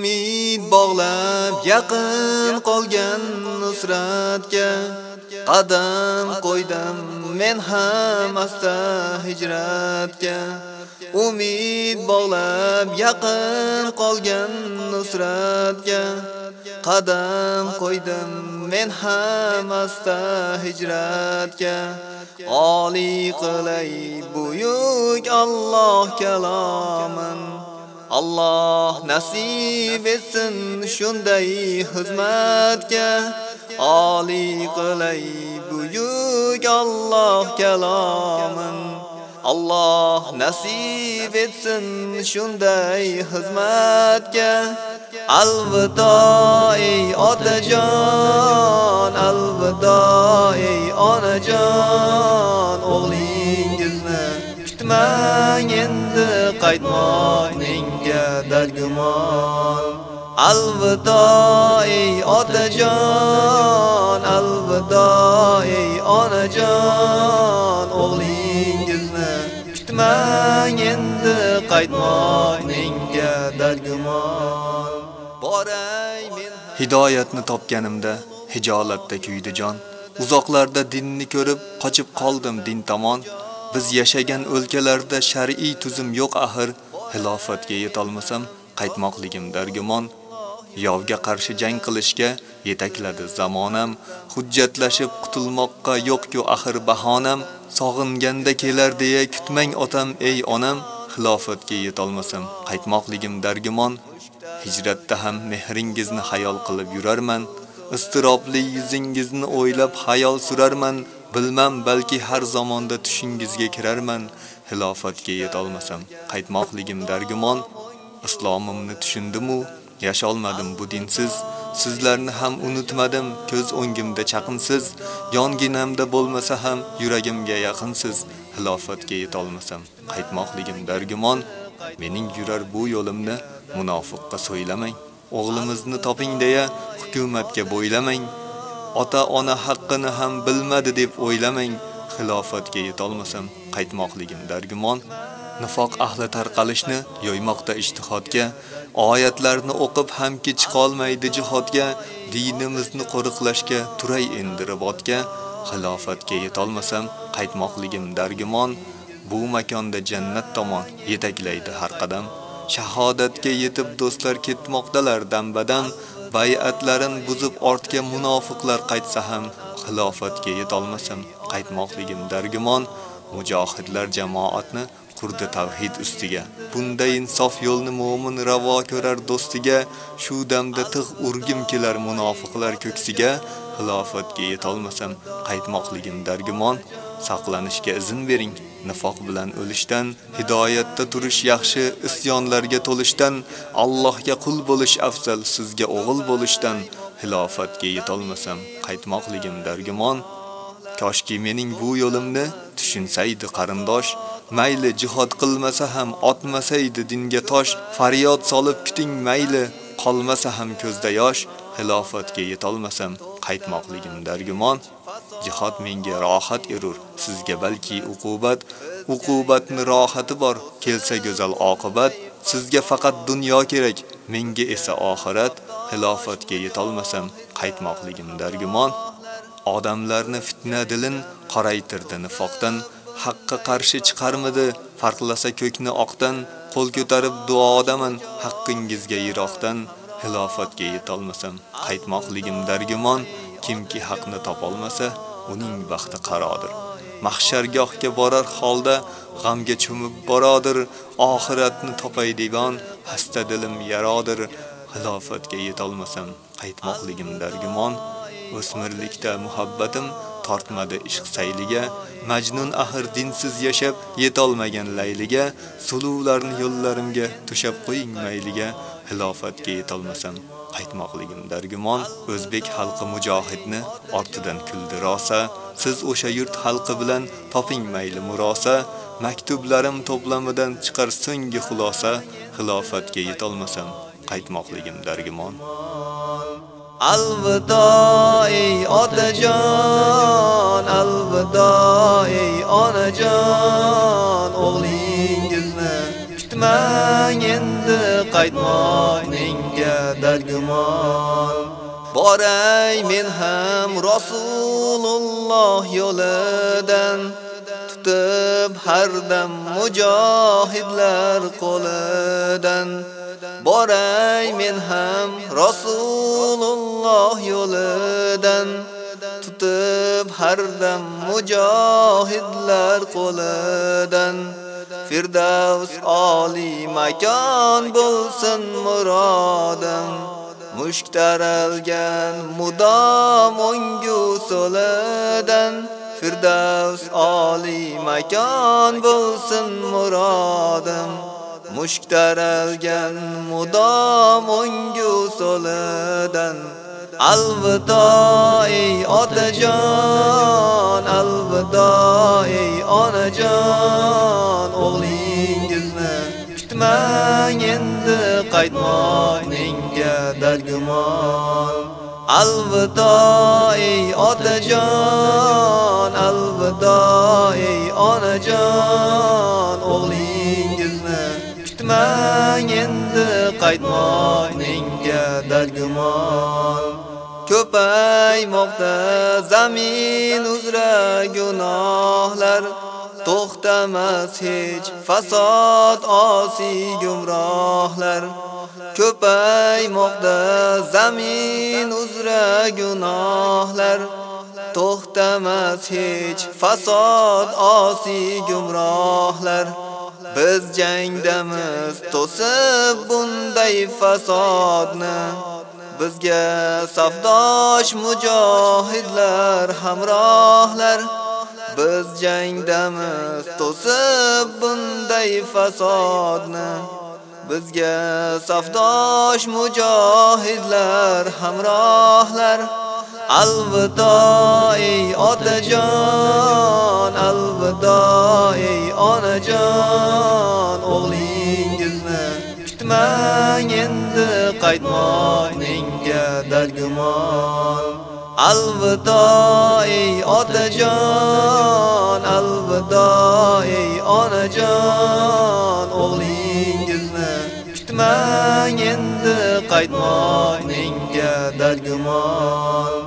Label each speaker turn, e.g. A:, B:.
A: umid bog'lab yaqin qolgan nusratga qadam qo'ydim men ham asta hijratga. Umid bog'lab yaqin qolgan nusratga qadam qo'ydim men ham asta hijratga. Oli qilay buyuk Alloh kalomin Alloh nasib etsin shunday xizmatga oli qilay buyuk Alloh kalomin. Alloh nasib etsin shunday xizmatga alvido ey otajon alvido ey onajon. O'g'lingizni kutmang endi. Qaytmoq menga dargumon alvido ey otajon alvido ey onajon. O'g'lingizni kutmang endi qaytmoq menga dargumon boray men hidoyatni topganimda hijolatda kuydi jon. Uzoqlarda dinni ko'rib qochib qoldim din tomon. Biz yashagan o'lkalarda shar'iy tuzum yo'q axir. Xilofatga yetolmasam qaytmoqligim dargumon. Yovga qarshi jang qilishga yetakladi zamonam. Hujjatlashib qutulmoqqa yo'q-ku axir bahonam. Sog'inganda kelar deya kutmang otam ey onam. Xilofatga yetolmasam qaytmoqligim dargumon. Hijratda ham mehringizni hayol qilib yurarman. Istirobli yuzingizni o'ylab hayol surarman. Bilmam balki har zamonda tushingizga kirarman xilofatga yetolmasam. Qaytmoqligim dargumon islomimni tushundimu yasholmadim bu dinsiz. Sizlarni ham unutmadim ko'z o'ngimda chaqinsiz yonginamda bo'lmasa ham yuragimga yaqinsiz. Xilofatga yetolmasam qaytmoqligim dargumon. Mening yurar bu yo'limni munofiqqa so'ylamang. O'g'limizni toping deya hukumatga bo'ylamang. Ota ona haqqini ham bilmadi deb o'ylamang xilofatga yetolmasam qaytmoqligim dargumon. Nifoq ahli tarqalishni yoymoqda ijtihodga oyatlarni o'qib ham kech qolmaydi jihodga dinimizni qo'riqlashga turay endi ribotga xilofatga yetolmasam qaytmoqligim dargumon. Bu makonda jannat tomon yetaklaydi har qadam. Shahodatga yetib do'stlar ketmoqdalar dambadan, bay'atlarin buzib ortga munofiqlar qaytsa ham xilofatga yetolmasam qaytmoqligim dargumon. Mujohidlar jamoatni qurdi tavhid ustiga. Bunda insof yo'lni mu'min ravo ko'rar do'stiga shu damda tig' urgim kelar munofiqlar ko'ksiga. Xilofatga yetolmasam qaytmoqligim dargumon. Saqlanishga izn bering. Nifoq bilan o'lishdan hidoyatda turish yaxshi isyonlarga to'lishdan Allohga qul bo'lish afzal sizga o'g'il bo'lishdan xilofatga yetolmasam qaytmoqligim dargumon. Koshki mening bu yo'limni tushunsaydi qarindosh mayli jihad qilmasa ham otmasaydi dinga tosh faryod solib kuting mayli qolmasa ham ko'zda yosh xilofatga yetolmasam qaytmoqligim dargumon. Jihad menga rohat erur sizga balki uqubat. Uqubatni rohati bor kelsa go'zal oqibat sizga faqat dunyo kerak menga esa oxirat. Xilofatga yetolmasam qaytmoqligim dargumon. Odamlarni fitna dilin qoraytirdi nifoqdan haqqa qarshi chiqarmidi farqlasa ko'kni oqdan qo'l ko'tarib duodaman haqqingizga yiroqdan. Xilofatga yetolmasam qaytmoqligim dargumon. Kimki haqni topolmasa uning vaqti qarodir. Mahshargohga borar holda g'amga cho'mib boradir. Oxiratni topay degan hasta dilim yarodir. Xilofatga yetolmasam qaytmoqligim dargumon. O'smirlikda muhabbatim tortmadi ishq sayliga. Majnun axir dinsiz yashab yetolmagan layliga. Suluvlarni yo'llarimga tushab qo'ying mayliga. Xilofatga yetolmasam qaytmoqligim dargumon o'zbek xalqi mujohidni ortidan kuldi. Rosa siz o'sha yurt xalqi bilan toping mayli murosa maktublarim to'plamidan chiqar so'nggi xulosa xilofatga yetolmasam qaytmoqligim dargumon. Alvido ey otajon alvido ey onajon. Qaytmoq menga dargumon. Boray men ham rasululloh yo'lidan tutib har dam mujohidlar qo'lidan. Boray men ham rasululloh yo'lidan tutib har dam mujohidlar qo'lidan. Firdavs oli makon bo'lsin murodim. Mushtaralgan mudom o'ngu so'lidan. Firdavs oli makon bo'lsin murodim. Mushtaralgan mudom o'ngu so'lidan. Alvido ey otajon alvido ey onajon. Kutmang endi qaytmoq menga dargumon. Alvido ey otajon alvido ey onajon. O'g'lingizni kutmang endi qaytmoq menga dargumon. Ko'paymoqda zamin uzra gunohlar. To'xtamas hech fasod osi gumrohlar. Ko'paymoqda zamin uzra gunohlar. To'xtamas hech fasod osi gumrohlar. Biz jangdamiz to'sib bunday fasodni. Bizga safdosh mujohidlar hamrohlar. Biz jangdamiz to'sib bunday fasodni. Bizga safdosh mujohidlar hamrohlar. Alvido ey otajon alvido ey onajon. O'g'lingizni kutmang endi qaytmoq menga dargumon. Alvido ey otajon alvido ey onajon o'g'lingizni kutmang endi qaytmoq menga dargumon